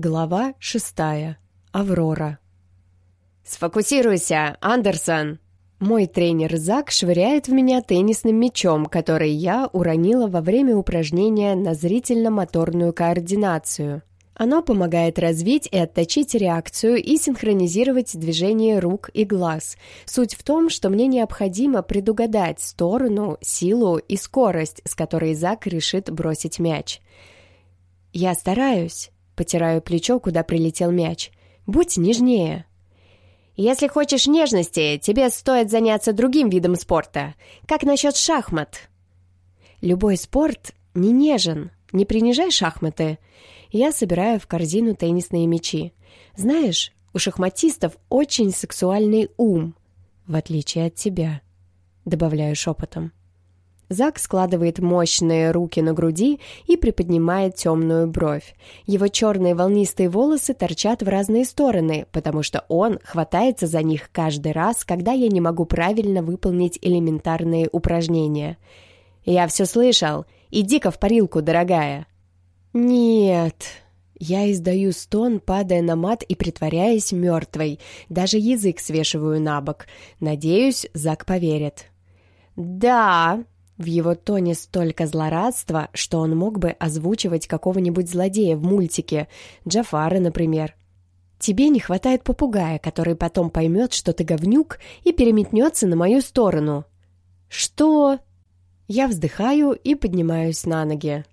Глава шестая. Аврора. «Сфокусируйся, Андерсон!» Мой тренер Зак швыряет в меня теннисным мячом, который я уронила во время упражнения на зрительно-моторную координацию. Оно помогает развить и отточить реакцию и синхронизировать движение рук и глаз. Суть в том, что мне необходимо предугадать сторону, силу и скорость, с которой Зак решит бросить мяч. Я стараюсь. Потираю плечо, куда прилетел мяч. «Будь нежнее». «Если хочешь нежности, тебе стоит заняться другим видом спорта. Как насчет шахмат?» «Любой спорт не нежен. Не принижай шахматы». Я собираю в корзину теннисные мячи. «Знаешь, у шахматистов очень сексуальный ум, в отличие от тебя», — добавляю шепотом. Зак складывает мощные руки на груди и приподнимает темную бровь. Его черные волнистые волосы торчат в разные стороны, потому что он хватается за них каждый раз, когда я не могу правильно выполнить элементарные упражнения. «Я все слышал. Иди-ка в парилку, дорогая». «Нет». Я издаю стон, падая на мат и притворяясь мертвой. Даже язык свешиваю на бок. Надеюсь, Зак поверит. «Да», в его тоне столько злорадства, что он мог бы озвучивать какого-нибудь злодея в мультике, Джафара, например. «Тебе не хватает попугая, который потом поймет, что ты говнюк, и переметнется на мою сторону». «Что?» Я вздыхаю и поднимаюсь на ноги.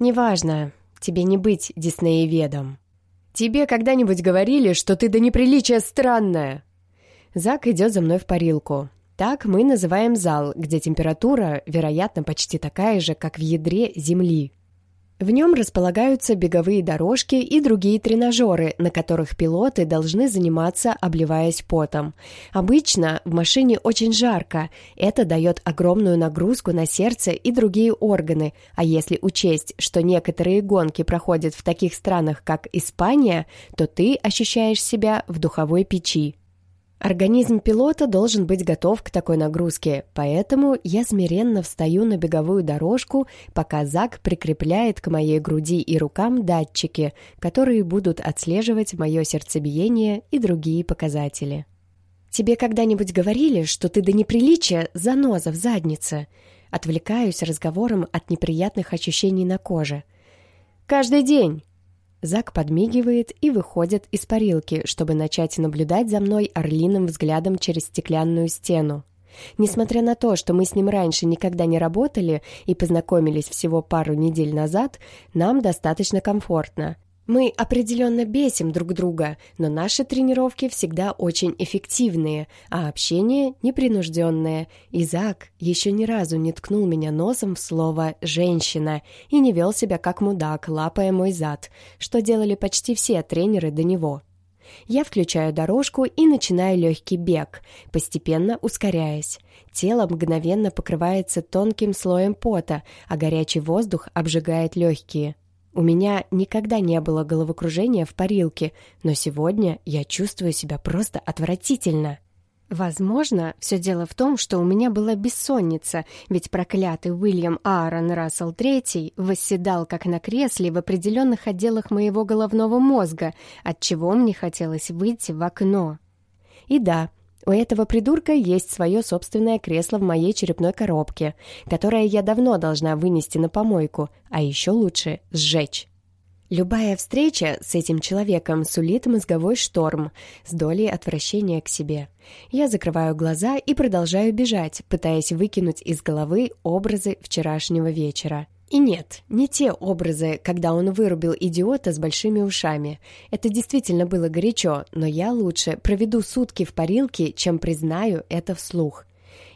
«Неважно, тебе не быть Диснееведом. Тебе когда-нибудь говорили, что ты до неприличия странная?» Зак идет за мной в парилку. Так мы называем зал, где температура, вероятно, почти такая же, как в ядре Земли. В нем располагаются беговые дорожки и другие тренажеры, на которых пилоты должны заниматься, обливаясь потом. Обычно в машине очень жарко, это дает огромную нагрузку на сердце и другие органы, а если учесть, что некоторые гонки проходят в таких странах, как Испания, то ты ощущаешь себя в духовой печи. Организм пилота должен быть готов к такой нагрузке, поэтому я смиренно встаю на беговую дорожку, пока Зак прикрепляет к моей груди и рукам датчики, которые будут отслеживать мое сердцебиение и другие показатели. «Тебе когда-нибудь говорили, что ты до неприличия заноза в заднице?» Отвлекаюсь разговором от неприятных ощущений на коже. «Каждый день!» Зак подмигивает и выходит из парилки, чтобы начать наблюдать за мной орлиным взглядом через стеклянную стену. Несмотря на то, что мы с ним раньше никогда не работали и познакомились всего пару недель назад, нам достаточно комфортно. Мы определенно бесим друг друга, но наши тренировки всегда очень эффективные, а общение непринужденное. Изак еще ни разу не ткнул меня носом в слово «женщина» и не вел себя как мудак, лапая мой зад, что делали почти все тренеры до него. Я включаю дорожку и начинаю легкий бег, постепенно ускоряясь. Тело мгновенно покрывается тонким слоем пота, а горячий воздух обжигает легкие. У меня никогда не было головокружения в парилке, но сегодня я чувствую себя просто отвратительно. Возможно, все дело в том, что у меня была бессонница, ведь проклятый Уильям Аарон Рассел III восседал как на кресле в определенных отделах моего головного мозга, от чего мне хотелось выйти в окно. И да, у этого придурка есть свое собственное кресло в моей черепной коробке, которое я давно должна вынести на помойку, а еще лучше сжечь. Любая встреча с этим человеком сулит мозговой шторм с долей отвращения к себе. Я закрываю глаза и продолжаю бежать, пытаясь выкинуть из головы образы вчерашнего вечера. И нет, не те образы, когда он вырубил идиота с большими ушами. Это действительно было горячо, но я лучше проведу сутки в парилке, чем признаю это вслух.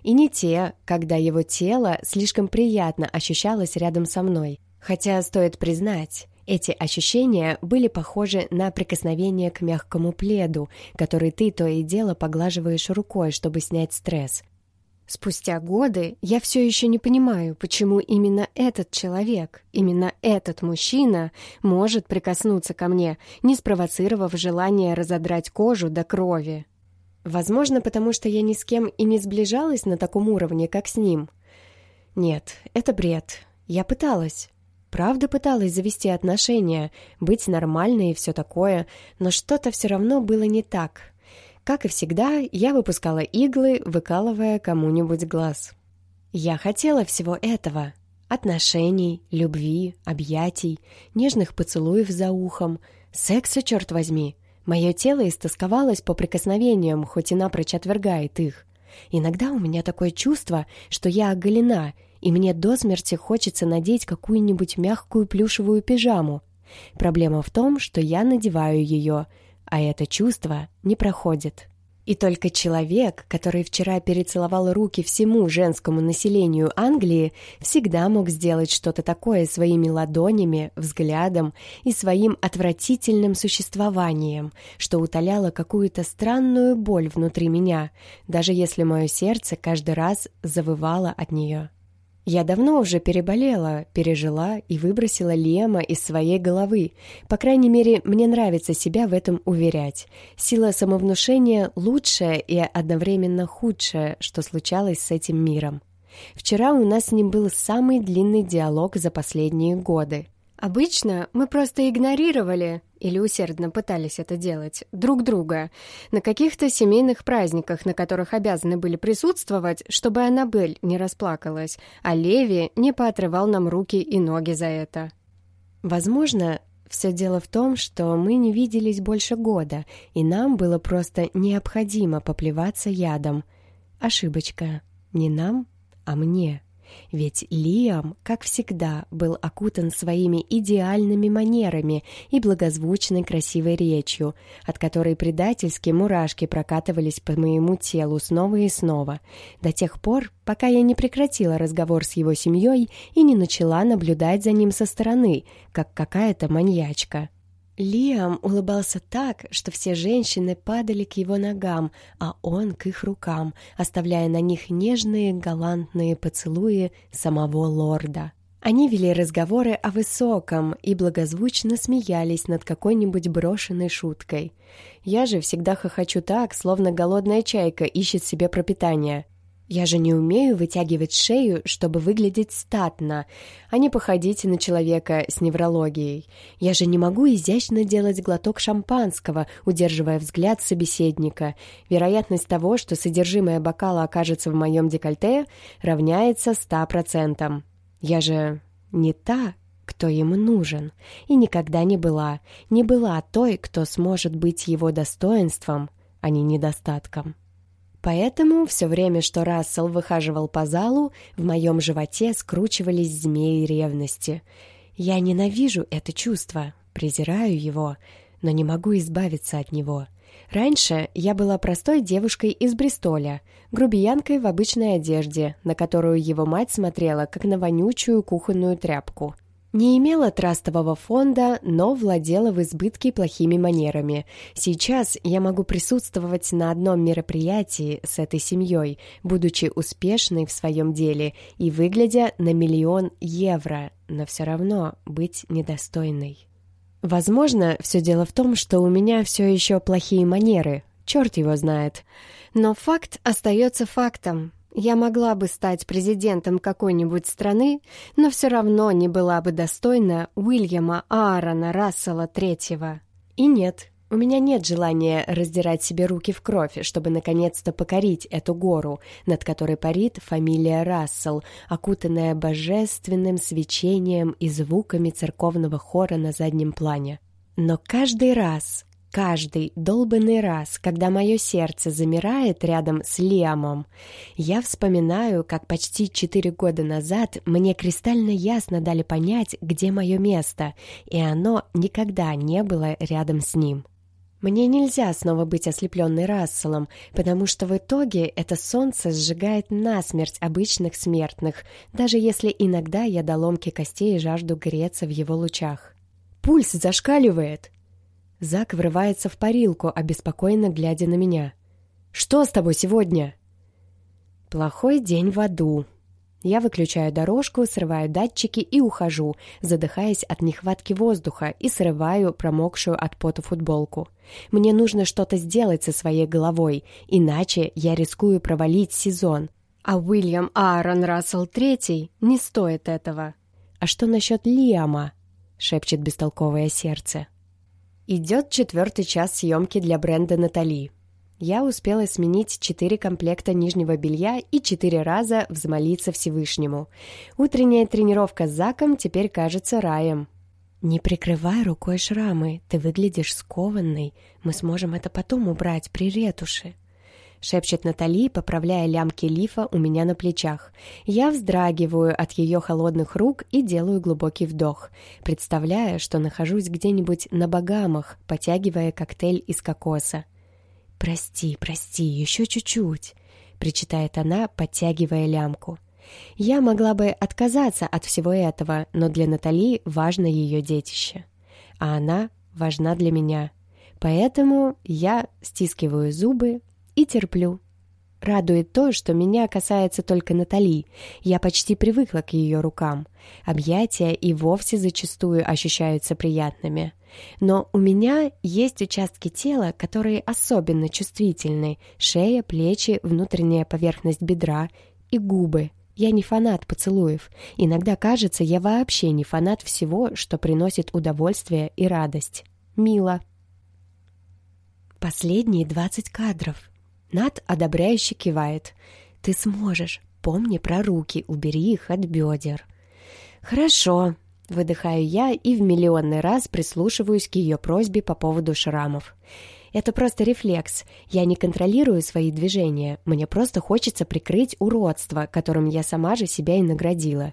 И не те, когда его тело слишком приятно ощущалось рядом со мной. Хотя, стоит признать, эти ощущения были похожи на прикосновение к мягкому пледу, который ты то и дело поглаживаешь рукой, чтобы снять стресс. Спустя годы я все еще не понимаю, почему именно этот человек, именно этот мужчина может прикоснуться ко мне, не спровоцировав желание разодрать кожу до крови. Возможно, потому что я ни с кем и не сближалась на таком уровне, как с ним. Нет, это бред. Я пыталась. правда пыталась завести отношения, быть нормальной и все такое, но что-то все равно было не так. Как и всегда, я выпускала иглы, выкалывая кому-нибудь глаз. Я хотела всего этого. Отношений, любви, объятий, нежных поцелуев за ухом, секса, черт возьми. Мое тело истосковалось по прикосновениям, хоть и напрочь отвергает их. Иногда у меня такое чувство, что я оголена, и мне до смерти хочется надеть какую-нибудь мягкую плюшевую пижаму. Проблема в том, что я надеваю ее, а это чувство не проходит. И только человек, который вчера перецеловал руки всему женскому населению Англии, всегда мог сделать что-то такое своими ладонями, взглядом и своим отвратительным существованием, что утоляло какую-то странную боль внутри меня, даже если мое сердце каждый раз завывало от нее. Я давно уже переболела, пережила и выбросила Лема из своей головы. По крайней мере, мне нравится себя в этом уверять. Сила самовнушения — лучшее и одновременно худшее, что случалось с этим миром. Вчера у нас с ним был самый длинный диалог за последние годы. Обычно мы просто игнорировали, или усердно пытались это делать, друг друга, на каких-то семейных праздниках, на которых обязаны были присутствовать, чтобы Аннабель не расплакалась, а Леви не поотрывал нам руки и ноги за это. Возможно, все дело в том, что мы не виделись больше года, и нам было просто необходимо поплеваться ядом. Ошибочка. Не нам, а мне. Ведь Лиам, как всегда, был окутан своими идеальными манерами и благозвучной красивой речью, от которой предательски мурашки прокатывались по моему телу снова и снова, до тех пор, пока я не прекратила разговор с его семьей и не начала наблюдать за ним со стороны, как какая-то маньячка. Лиам улыбался так, что все женщины падали к его ногам, а он к их рукам, оставляя на них нежные галантные поцелуи самого лорда. Они вели разговоры о высоком и благозвучно смеялись над какой-нибудь брошенной шуткой. Я же всегда хохочу так, словно голодная чайка ищет себе пропитание. Я же не умею вытягивать шею, чтобы выглядеть статно, а не походить на человека с неврологией. Я же не могу изящно делать глоток шампанского, удерживая взгляд собеседника. Вероятность того, что содержимое бокала окажется в моем декольте, равняется ста процентам. Я же не та, кто ему нужен, и никогда не была, не была той, кто сможет быть его достоинством, а не недостатком. Поэтому все время, что Рассел выхаживал по залу, в моем животе скручивались змеи ревности. Я ненавижу это чувство, презираю его, но не могу избавиться от него. Раньше я была простой девушкой из Бристоля, грубиянкой в обычной одежде, на которую его мать смотрела, как на вонючую кухонную тряпку. Не имела трастового фонда, но владела в избытке плохими манерами. Сейчас я могу присутствовать на одном мероприятии с этой семьей, будучи успешной в своем деле и выглядя на миллион евро, но все равно быть недостойной. Возможно, все дело в том, что у меня все еще плохие манеры, черт его знает. Но факт остается фактом. Я могла бы стать президентом какой-нибудь страны, но все равно не была бы достойна Уильяма Аарона Рассела Третьего. И нет, у меня нет желания раздирать себе руки в кровь, чтобы наконец-то покорить эту гору, над которой парит фамилия Рассел, окутанная божественным свечением и звуками церковного хора на заднем плане. Но каждый раз, Каждый долбанный раз, когда мое сердце замирает рядом с Лиамом, я вспоминаю, как почти четыре года назад мне кристально ясно дали понять, где мое место, и оно никогда не было рядом с ним. Мне нельзя снова быть ослепленной Расселом, потому что в итоге это солнце сжигает насмерть обычных смертных, даже если иногда я до ломки костей жажду греться в его лучах. Пульс зашкаливает, Зак врывается в парилку, обеспокоенно глядя на меня. «Что с тобой сегодня?» «Плохой день в аду». Я выключаю дорожку, срываю датчики и ухожу, задыхаясь от нехватки воздуха и срываю промокшую от пота футболку. Мне нужно что-то сделать со своей головой, иначе я рискую провалить сезон. А Уильям Аарон Рассел Третий не стоит этого. а что насчет Лиама?» — шепчет бестолковое сердце. Идет четвертый час съемки для бренда Натали. Я успела сменить четыре комплекта нижнего белья и четыре раза взмолиться Всевышнему. Утренняя тренировка с Заком теперь кажется раем. «Не прикрывай рукой шрамы, ты выглядишь скованной. Мы сможем это потом убрать при ретуши», — шепчет Натали, поправляя лямки лифа у меня на плечах. Я вздрагиваю от ее холодных рук и делаю глубокий вдох, представляя, что нахожусь где-нибудь на Багамах, потягивая коктейль из кокоса. «Прости, прости, еще чуть-чуть», — причитает она, подтягивая лямку. Я могла бы отказаться от всего этого, но для Натали важно ее детище. А она важна для меня. Поэтому я стискиваю зубы и терплю. Радует то, что меня касается только Натали. Я почти привыкла к ее рукам. Объятия и вовсе зачастую ощущаются приятными. Но у меня есть участки тела, которые особенно чувствительны. Шея, плечи, внутренняя поверхность бедра и губы. Я не фанат поцелуев. Иногда кажется, я вообще не фанат всего, что приносит удовольствие и радость. Мило. Последние двадцать кадров. Над одобряюще кивает. «Ты сможешь. Помни про руки, убери их от бедер». «Хорошо», — выдыхаю я и в миллионный раз прислушиваюсь к ее просьбе по поводу шрамов. Это просто рефлекс. Я не контролирую свои движения. Мне просто хочется прикрыть уродство, которым я сама же себя и наградила.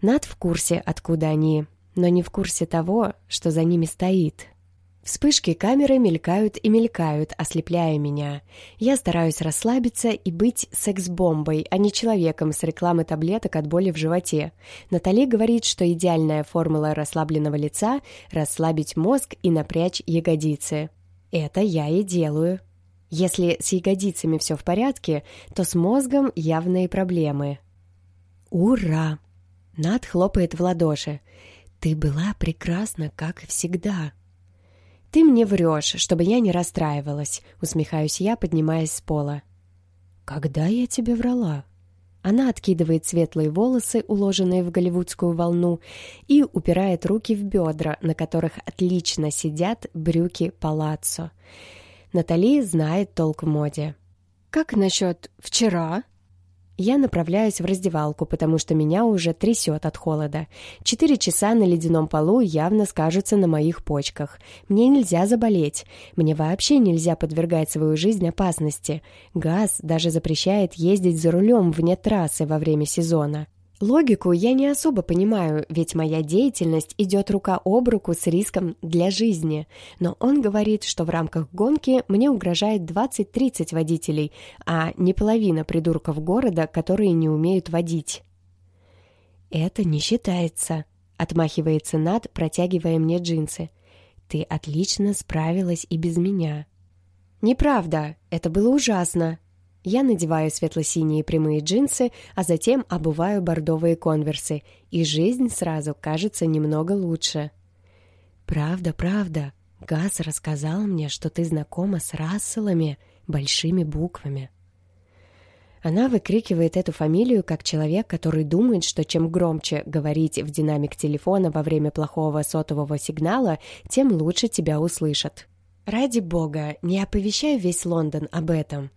Над в курсе, откуда они, но не в курсе того, что за ними стоит. Вспышки камеры мелькают и мелькают, ослепляя меня. Я стараюсь расслабиться и быть секс-бомбой, а не человеком с рекламы таблеток от боли в животе. Натали говорит, что идеальная формула расслабленного лица – расслабить мозг и напрячь ягодицы. Это я и делаю. Если с ягодицами все в порядке, то с мозгом явные проблемы. «Ура!» Над хлопает в ладоши. «Ты была прекрасна, как всегда!» «Ты мне врешь, чтобы я не расстраивалась», — усмехаюсь я, поднимаясь с пола. «Когда я тебе врала?» Она откидывает светлые волосы, уложенные в голливудскую волну, и упирает руки в бедра, на которых отлично сидят брюки палаццо. Натали знает толк в моде. «Как насчет вчера?» Я направляюсь в раздевалку, потому что меня уже трясет от холода. Четыре часа на ледяном полу явно скажутся на моих почках. Мне нельзя заболеть. Мне вообще нельзя подвергать свою жизнь опасности. Газ даже запрещает ездить за рулем вне трассы во время сезона. Логику я не особо понимаю, ведь моя деятельность идет рука об руку с риском для жизни. Но он говорит, что в рамках гонки мне угрожает 20-30 водителей, а не половина придурков города, которые не умеют водить. «Это не считается», — отмахивается Над, протягивая мне джинсы. «Ты отлично справилась и без меня». «Неправда, это было ужасно», я надеваю светло-синие прямые джинсы, а затем обуваю бордовые конверсы, и жизнь сразу кажется немного лучше. «Правда, правда. Газ рассказал мне, что ты знакома с Расселами большими буквами». Она выкрикивает эту фамилию как человек, который думает, что чем громче говорить в динамик телефона во время плохого сотового сигнала, тем лучше тебя услышат. «Ради бога, не оповещай весь Лондон об этом.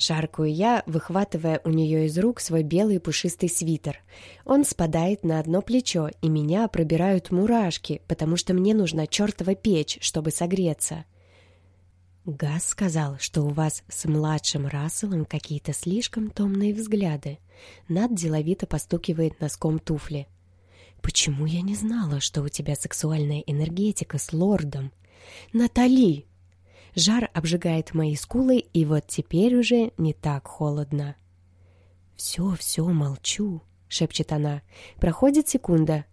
Шаркую я, выхватывая у нее из рук свой белый пушистый свитер. Он спадает на одно плечо, и меня пробирают мурашки, потому что мне нужна чертова печь, чтобы согреться. Газ сказал, что у вас с младшим Расселом какие-то слишком томные взгляды. Над деловито постукивает носком туфли. «Почему я не знала, что у тебя сексуальная энергетика с лордом?» «Натали!» Жар обжигает мои скулы, и вот теперь уже не так холодно. «Все, все, молчу», — шепчет она. Проходит секунда.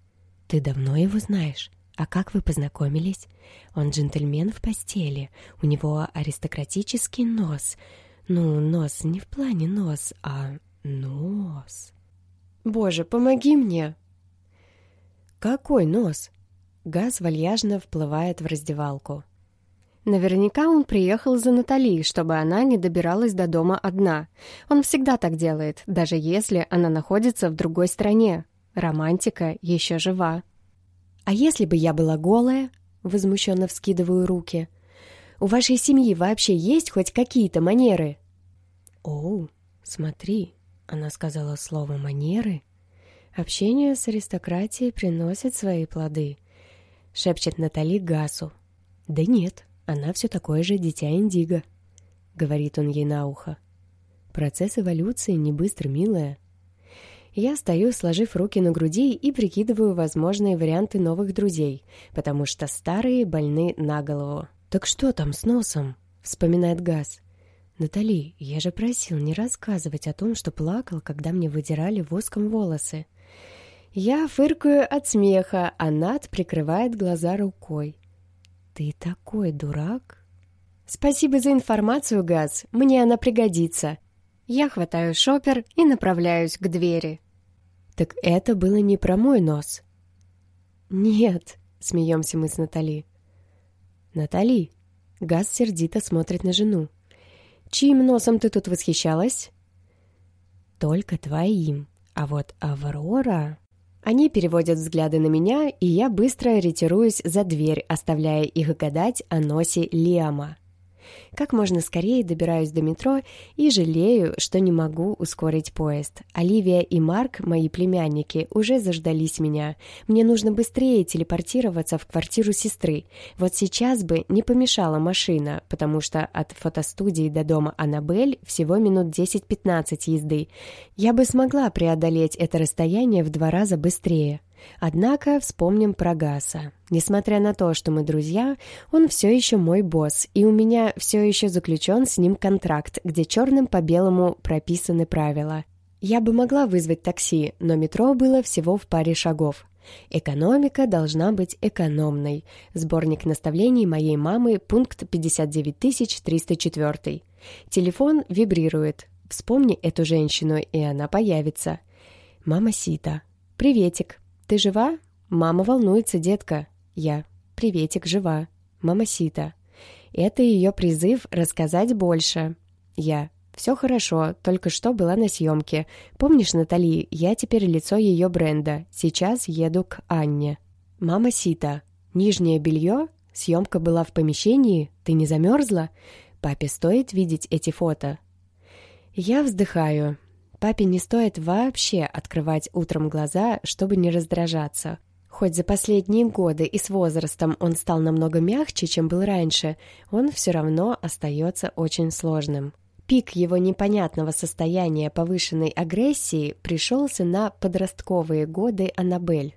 «Ты давно его знаешь? А как вы познакомились? Он джентльмен в постели. У него аристократический нос. Ну, нос не в плане нос, а нос». «Боже, помоги мне!» «Какой нос?» Газ вальяжно вплывает в раздевалку. Наверняка он приехал за Натали, чтобы она не добиралась до дома одна. Он всегда так делает, даже если она находится в другой стране. Романтика еще жива. «А если бы я была голая?» — возмущенно вскидываю руки. «У вашей семьи вообще есть хоть какие-то манеры?» «Оу, смотри», — она сказала слово «манеры». «Общение с аристократией приносит свои плоды», — шепчет Натали Гасу. «Да нет, она все такое же дитя Индиго», — говорит он ей на ухо. «Процесс эволюции не быстро, милая». Я стою, сложив руки на груди и прикидываю возможные варианты новых друзей, потому что старые больны на голову. «Так что там с носом?» — вспоминает Газ. «Натали, я же просил не рассказывать о том, что плакал, когда мне выдирали воском волосы». Я фыркаю от смеха, а Над прикрывает глаза рукой. «Ты такой дурак!» «Спасибо за информацию, Газ, мне она пригодится». Я хватаю шопер и направляюсь к двери. «Так это было не про мой нос». «Нет», — смеемся мы с Натали. «Натали», — Газ сердито смотрит на жену. «Чьим носом ты тут восхищалась?» «Только твоим. А вот Аврора...» Они переводят взгляды на меня, и я быстро ретируюсь за дверь, оставляя их гадать о носе Лиама. Как можно скорее добираюсь до метро и жалею, что не могу ускорить поезд. Оливия и Марк, мои племянники, уже заждались меня. Мне нужно быстрее телепортироваться в квартиру сестры. Вот сейчас бы не помешала машина, потому что от фотостудии до дома Аннабель всего минут 10-15 езды. Я бы смогла преодолеть это расстояние в два раза быстрее. Однако вспомним про Гаса. Несмотря на то, что мы друзья, он все еще мой босс, и у меня все еще заключен с ним контракт, где черным по белому прописаны правила. Я бы могла вызвать такси, но метро было всего в паре шагов. Экономика должна быть экономной. Сборник наставлений моей мамы, пункт 59304. Телефон вибрирует. Вспомни эту женщину, и она появится. Мама Сита. «Приветик. «Ты жива?» «Мама волнуется, детка». Я. «Приветик, жива». «Мама Сита». Это ее призыв рассказать больше. Я. «Все хорошо, только что была на съемке. Помнишь, Натали, я теперь лицо ее бренда. Сейчас еду к Анне». «Мама Сита. Нижнее белье? Съемка была в помещении? Ты не замерзла? Папе стоит видеть эти фото?» Я вздыхаю. Папе не стоит вообще открывать утром глаза, чтобы не раздражаться. Хоть за последние годы и с возрастом он стал намного мягче, чем был раньше, он все равно остается очень сложным. Пик его непонятного состояния повышенной агрессии пришелся на подростковые годы Аннабель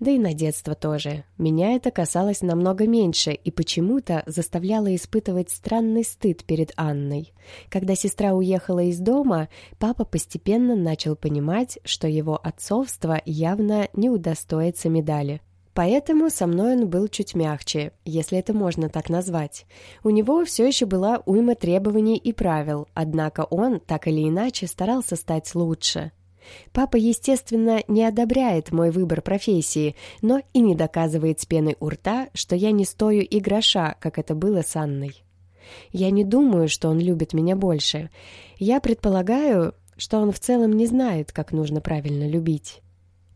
да и на детство тоже. Меня это касалось намного меньше и почему-то заставляло испытывать странный стыд перед Анной. Когда сестра уехала из дома, папа постепенно начал понимать, что его отцовство явно не удостоится медали. Поэтому со мной он был чуть мягче, если это можно так назвать. У него все еще была уйма требований и правил, однако он, так или иначе, старался стать лучше. Папа, естественно, не одобряет мой выбор профессии, но и не доказывает с пеной у рта, что я не стою и гроша, как это было с Анной. Я не думаю, что он любит меня больше. Я предполагаю, что он в целом не знает, как нужно правильно любить.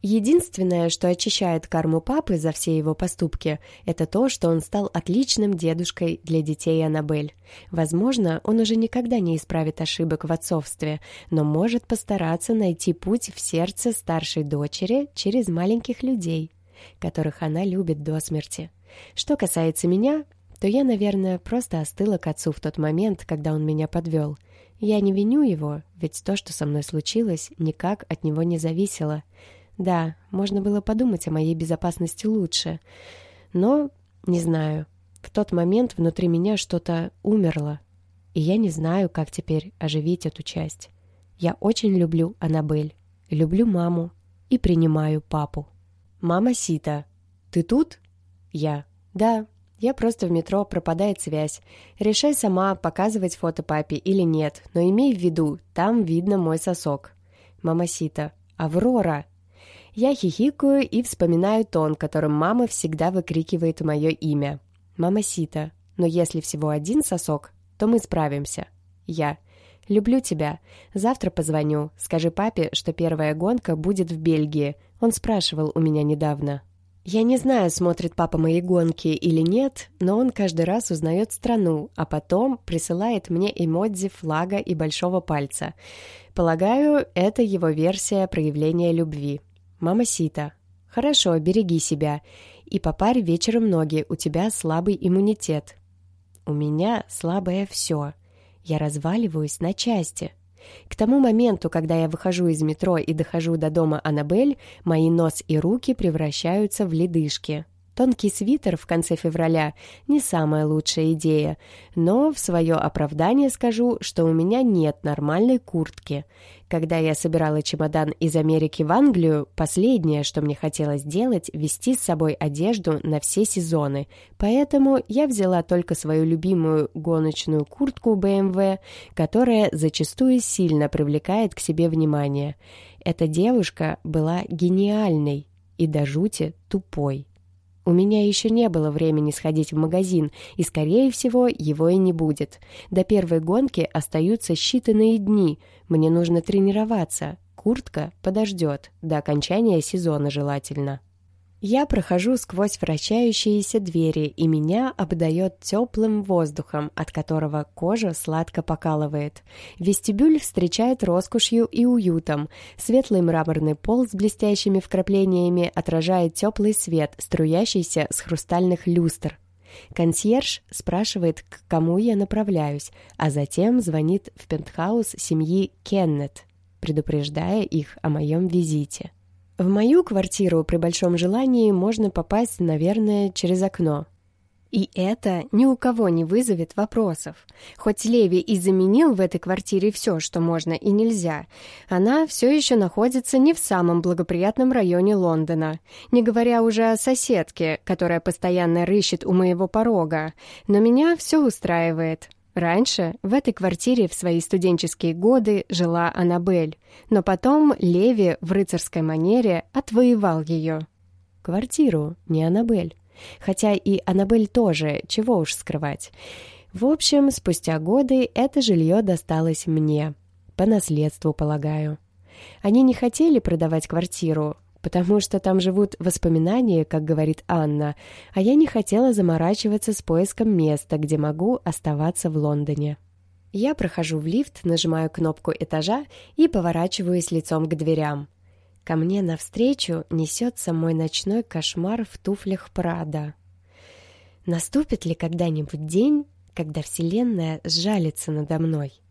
Единственное, что очищает карму папы за все его поступки, это то, что он стал отличным дедушкой для детей Аннабель. Возможно, он уже никогда не исправит ошибок в отцовстве, но может постараться найти путь в сердце старшей дочери через маленьких людей, которых она любит до смерти. Что касается меня, то я, наверное, просто остыла к отцу в тот момент, когда он меня подвел. Я не виню его, ведь то, что со мной случилось, никак от него не зависело. Да, можно было подумать о моей безопасности лучше. Но, не знаю, в тот момент внутри меня что-то умерло. И я не знаю, как теперь оживить эту часть. Я очень люблю Аннабель, люблю маму и принимаю папу. «Мама Сита, ты тут?» Я. «Да, я просто в метро, пропадает связь. Решай сама, показывать фото папе или нет, но имей в виду, там видно мой сосок». Мама Сита. «Аврора!» Я хихикаю и вспоминаю тон, которым мама всегда выкрикивает мое имя. «Мама Сита, но если всего один сосок, то мы справимся». Я. Люблю тебя. Завтра позвоню. Скажи папе, что первая гонка будет в Бельгии. Он спрашивал у меня недавно. Я не знаю, смотрит папа мои гонки или нет, но он каждый раз узнает страну, а потом присылает мне эмодзи флага и большого пальца. Полагаю, это его версия проявления любви. Мама Сита. Хорошо, береги себя. И попарь вечером ноги, у тебя слабый иммунитет. У меня слабое все. Я разваливаюсь на части. К тому моменту, когда я выхожу из метро и дохожу до дома Аннабель, мои нос и руки превращаются в ледышки. Тонкий свитер в конце февраля – не самая лучшая идея, но в свое оправдание скажу, что у меня нет нормальной куртки. Когда я собирала чемодан из Америки в Англию, последнее, что мне хотелось сделать, вести с собой одежду на все сезоны. Поэтому я взяла только свою любимую гоночную куртку BMW, которая зачастую сильно привлекает к себе внимание. Эта девушка была гениальной и до жути тупой. У меня еще не было времени сходить в магазин, и, скорее всего, его и не будет. До первой гонки остаются считанные дни. Мне нужно тренироваться. Куртка подождет. До окончания сезона желательно. Я прохожу сквозь вращающиеся двери, и меня обдает теплым воздухом, от которого кожа сладко покалывает. Вестибюль встречает роскошью и уютом. Светлый мраморный пол с блестящими вкраплениями отражает теплый свет, струящийся с хрустальных люстр. Консьерж спрашивает, к кому я направляюсь, а затем звонит в пентхаус семьи Кеннет, предупреждая их о моем визите. В мою квартиру при большом желании можно попасть, наверное, через окно. И это ни у кого не вызовет вопросов. Хоть Леви и заменил в этой квартире все, что можно и нельзя, она все еще находится не в самом благоприятном районе Лондона, не говоря уже о соседке, которая постоянно рыщет у моего порога. Но меня все устраивает. Раньше в этой квартире в свои студенческие годы жила Аннабель, но потом Леви в рыцарской манере отвоевал ее. Квартиру, не Аннабель. Хотя и Аннабель тоже, чего уж скрывать. В общем, спустя годы это жилье досталось мне. По наследству, полагаю. Они не хотели продавать квартиру, потому что там живут воспоминания, как говорит Анна, а я не хотела заморачиваться с поиском места, где могу оставаться в Лондоне. Я прохожу в лифт, нажимаю кнопку этажа и поворачиваюсь лицом к дверям. Ко мне навстречу несется мой ночной кошмар в туфлях Прада. Наступит ли когда-нибудь день, когда Вселенная сжалится надо мной?